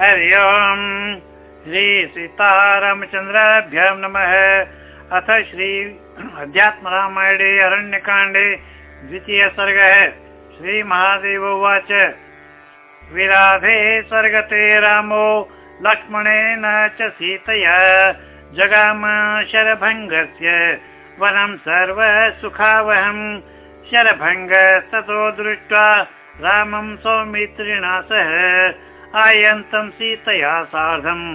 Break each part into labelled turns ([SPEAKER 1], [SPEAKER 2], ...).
[SPEAKER 1] हरि ओम् श्री सीतारामचन्द्राभ्यां नमः। अथ श्री अध्यात्मरामायणे अरण्यकाण्डे द्वितीय सर्गः। श्रीमहादेव उवाच। विराधे स्वर्गते रामो लक्ष्मणेन च सीतया। जगाम शरभङ्गस्य वनं सर्व सुखावहम् शरभङ्ग ततो दृष्ट्वा रामं सौमित्रिणा सह आयन्तं सीतया सार्धम्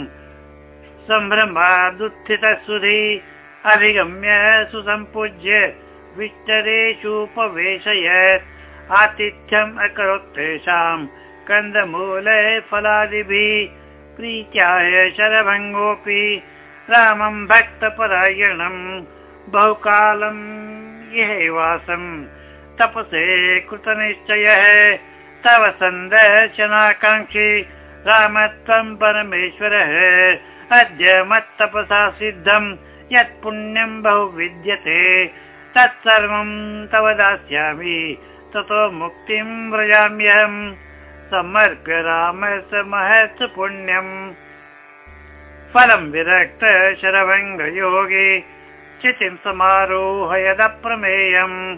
[SPEAKER 1] सम्भ्रमादुत्थितसुधि अधिगम्य सुसम्पूज्य विस्तरेषुपवेशयत् आतिथ्यम् अकरोत् तेषाम् कन्दमूले फलादिभिः। प्रीत्याय शरभङ्गोऽपि रामं भक्तपरायणम् बहुकालम् यहेवासम् तपसे कृतनिश्चयः तव सन्दर्शनाकाङ्क्षी राम त्वं परमेश्वरः। अद्य मत्तपसा सिद्धम् यत् पुण्यं बहु विद्यते। तत्सर्वं तव दास्यामि ततो मुक्तिं व्रजाम्यहम् समर्प्य राम स महत् पुण्यम्। फलं विरक्त शरभङ्गयोगे चितिं समारोह यदप्रमेयम्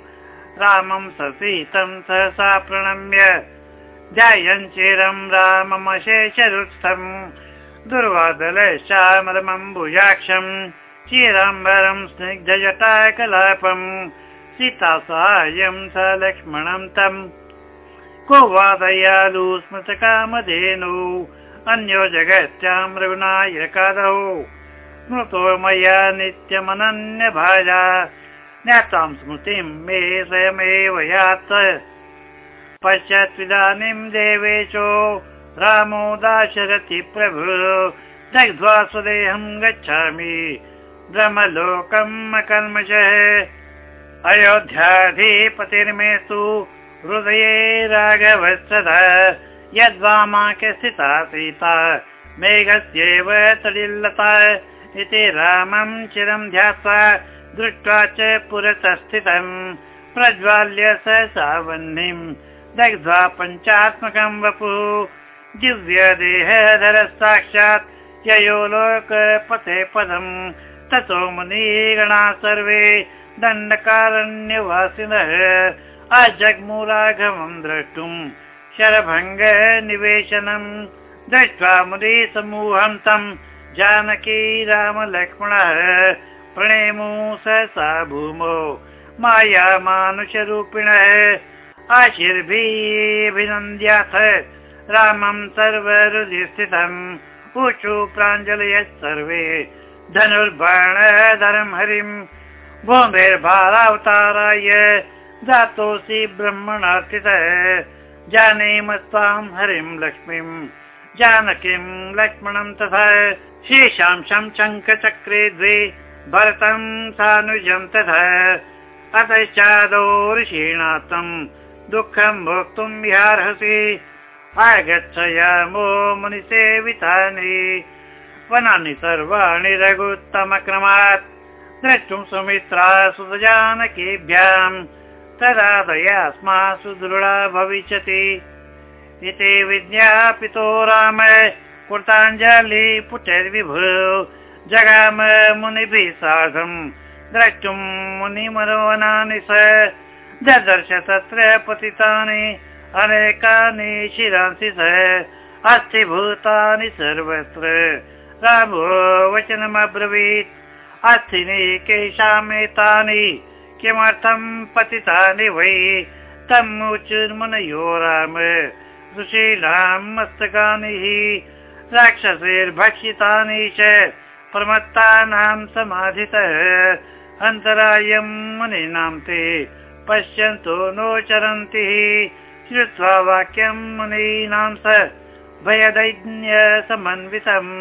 [SPEAKER 1] रामं ससीतं सहसा प्रणम्य। ध्यायन् चिरं राममशेषरुत्स्थम् दुर्वादलश्चामरमम्बुजाक्षम् चिराम्बरं सीता साहाय्यं स लक्ष्मणं तम् को वादयालु स्मृतकामधेनु। अन्यो जगत्यां रघुनायकादौ। स्मृतो मया नित्यमनन्यभाजा ज्ञातां स्मृतिं मे स्वयमेव यात्। पश्चात्विदानीं देवेशो रामो दाशरथि प्रभु दग्ध्वा स्वदेहं गच्छामि। ब्रह्मलोकम् अकल्मषः अयोध्याधिपतिर्मेस्तु हृदये राघवस्तदा यद्वामाके स्थिता सीता मेघस्येव तडिल्लता इति रामं चिरं ध्यात्वा दृष्ट्वा च पुरतस्थितम्। प्रज्वाल्य स सावह्निम्। दग्ध्वा पञ्चात्मकं वपुः। दिव्यदेहधर साक्षात् ययो लोकपथे पदम्। ततो मुनिगणा सर्वे दण्डकारण्यवासिनः। अजग्मुराघवम् द्रष्टुम्। शरभङ्ग निवेशनम्। दृष्ट्वा मुनिसमूहं तम्। जानकी रामलक्ष्मणः सहसा भूमौ माया मानुषरूपिणः आशीर्भिभिनन्द्याथ रामं सर्वहृदिस्थितम् ऊचु प्राञ्जलयः सर्वे। धनुर्बाणधरं हरिम् भूमेर्भारावताराय जातोऽसि ब्रह्मणार्थितः। जानीमस्त्वां हरिं लक्ष्मीम् जानकीं लक्ष्मणं तथा शेषांशं शङ्खचक्रे द्वे भरतं सानुजं तथा। अतश्चादौ ऋषीणातम् दुःखं भोक्तुं विहार्हसि। आगच्छयामो मुनिसेवितानि। वनानि सर्वाणि रघुत्तमक्रमात्। द्रष्टुं सुमित्रा सुजानकीभ्याम् तदा दयास्मा सुदृढा भविष्यति। इति विज्ञापितो राम। कृताञ्जलि पुटैर्विभु जगाम मुनिभिः सार्धम् द्रष्टुं मुनिमरोवनानि स। ददर्श तत्र पतितानि अनेकानि शिरांसि स। अस्थिभूतानि सर्वत्र। रामो वचनमब्रवीत्। अस्थिनि केषामेतानि किमर्थं पतितानि वै? तम् उचुर्मुनयो राम। सुशीलां मस्तकानि राक्षसैर्भक्षितानि च प्रमत्तानां समाधितः अन्तरायं मुनीनां ते। पश्यन्तु नोचरन्ति श्रुत्वा वाक्यं मुनीनां स भयदैन्य समन्वितम्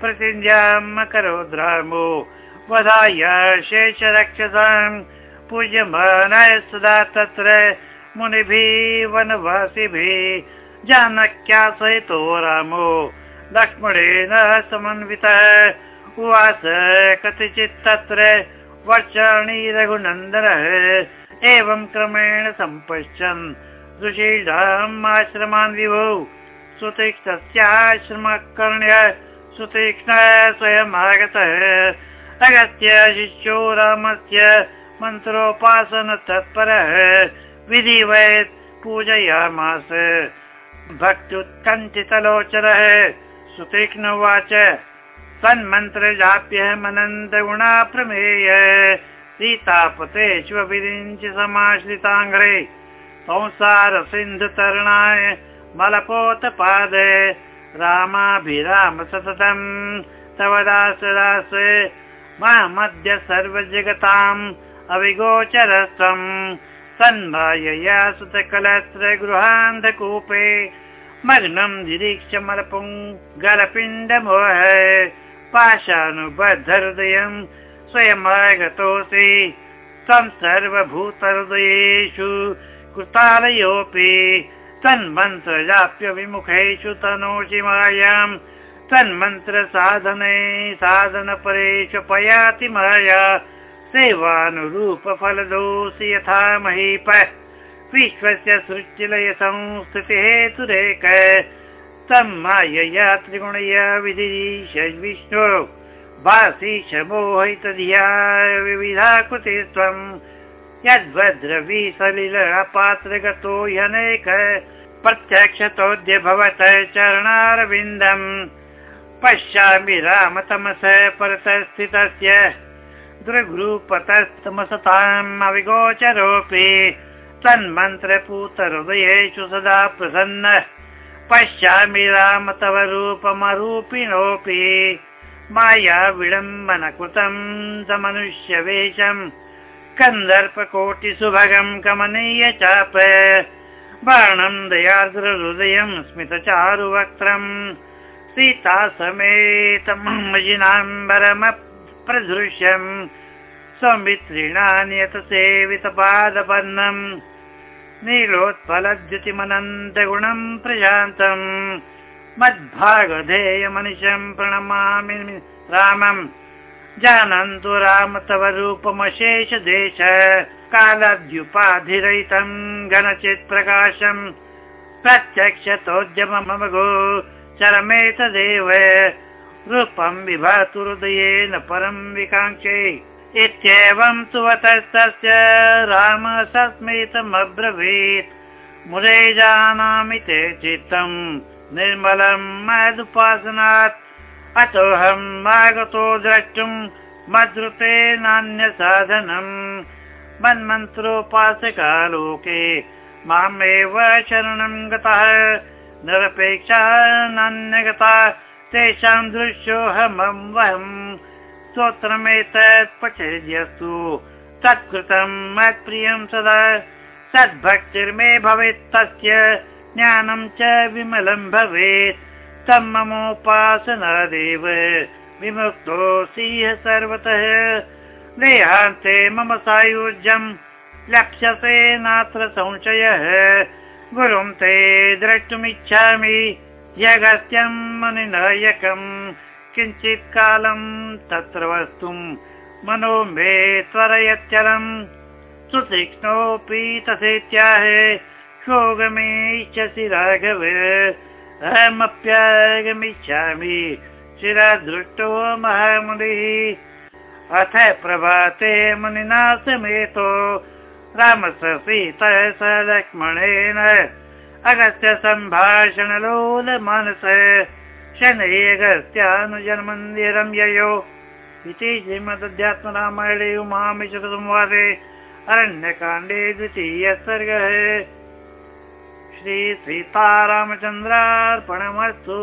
[SPEAKER 1] प्रतिज्ञाम् अकरोद् रामो वधाय शेषरक्षसाम् पूज्यमानः सदा तत्र मुनिभिः वनवासिभिः जानक्या सहितो रामो। लक्ष्मणेन समन्वितः उवास कतिचित् तत्र वर्षाणि रघुनन्दनः एवं क्रमेण सम्पश्यन्। सुशीलाम् आश्रमान् विभौ सुतीक्ष्णस्याश्रमकर्ण्य सुतीक्ष्ण स्वयमागतः अगत्य शिष्यो रामस्य मन्त्रोपासन तत्परः विधिवत् पूजयामास। भक्त्युत्कण्ठितलोचरः सुतीक्ष्ण उवाच तन्मन्त्रजाप्यहमनन्दगुणा प्रमेय। सीतापतेष्वभिरिञ्च समाश्रिताङ्घ्रे। संसार सिन्धुतरणाय मलपोतपाद रामाभिराम सततम्। तव दास दास। मामद्य सर्वजगताम् अविगोचरस्त्वम्। सन्भायया सुतकलत्र गृहान्धकूपे। मग्नम् निरीक्ष्य गलपिण्डमोह पाशानुबद्धहृदयम् स्वयमागतोऽसि त्वम् सर्वभूतहृदयेषु कृतालयोऽपि तन्मन्त्रजाप्यविमुखेषु तनोषि मायाम् तन्मन्त्रसाधने साधनपरेषु पयाति माया सेवानुरूपफलदोऽसि यथा महीप। विश्वस्य सृष्टिलय संस्थितिहेतुरेक मायया त्रिगुणया विधिश विष्णु। भासीश मोहितधिया विविधा कृते त्वम् यद्वद्रवि सलिल अपात्रगतो ह्यनेक प्रत्यक्षतोऽद्य भवत चरणारविन्दम्। पश्यामि रामतमस परतः स्थितस्य दृग्रूपतस्तमसताम् अविगोचरोऽपि। तन्मन्त्रपूतहृदयेषु सदा प्रसन्न पश्यामि राम तव रूपमरूपिणोऽपि माया विडम्बन कृतम् समनुष्यवेशम् कन्दर्पकोटिसुभगम् कमनीय चाप बाणम् दयार्द्रहृदयम् स्मितचारुवक्त्रम् सीता समेतम् प्रदृश्यम् नीलोत्पलद्युतिमनन्तगुणम् प्रशान्तम् मद्भागधेयमनिशम् प्रणमामि रामम् जानन्तु राम तव रूपमशेष देश कालाद्युपाधिरहितम् घनचित् प्रकाशम् प्रत्यक्षतोद्यम मम गो चरमेतदेव। रूपम् विभातु हृदयेन परम् विकाङ्क्षे इत्येवं तु वतस्तस्य राम सस्मितमब्रवीत् मुरे जानामि ते चित्तम् निर्मलम् मदुपासनात्। अतोऽहम् आगतो द्रष्टुम् मद्रुते नान्यसाधनम् मन्मन्त्रोपासकालोके मामेव शरणम् गतः। निरपेक्षा नान्यगता तेषाम् दृश्योऽहमम् वहम् स्तोत्रमेतत् पठेद्यस्तु तत्कृतम् मत्प्रियम् सदा। सद्भक्तिर्मे भवेत् तस्य ज्ञानम् च विमलम् भवेत्। तम् ममोपासनादेव विमुक्तो सिंह सर्वतः। देहान्ते मम सायुज्यम् लप्स्यते नात्र संशयः। गुरुं ते द्रष्टुमिच्छामि। ह्यगस्त्यम् मनिनायकम् किञ्चित् कालम् तत्र वस्तुम् मनो मे त्वरयच्चरम् सुतीक्ष्णोऽपि तथेत्याह श्वोगमे इच्छसि राघव। अहमप्यागमिच्छामि शिरादृष्टो महामुनिः। अथ प्रभाते मुनिना समेतो रामस सीतः स लक्ष्मणेन अगत्य सम्भाषणलोल मनस शनैगस्त्यानुजन्मन्दिरं ययो इति श्रीमदध्यात्मरामायणे उमामिषसंवादे अरण्यकाण्डे द्वितीयः सर्गः श्रीसीतारामचन्द्रार्पणमस्तु